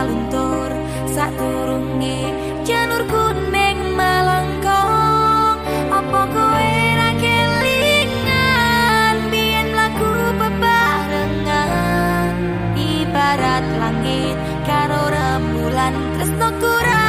kaluntur sakurunge janur kuning melengkong apa kowe ra kelingan? Biyen mlaku bebarengan. Ibarat langit karo rembulan tresno kurang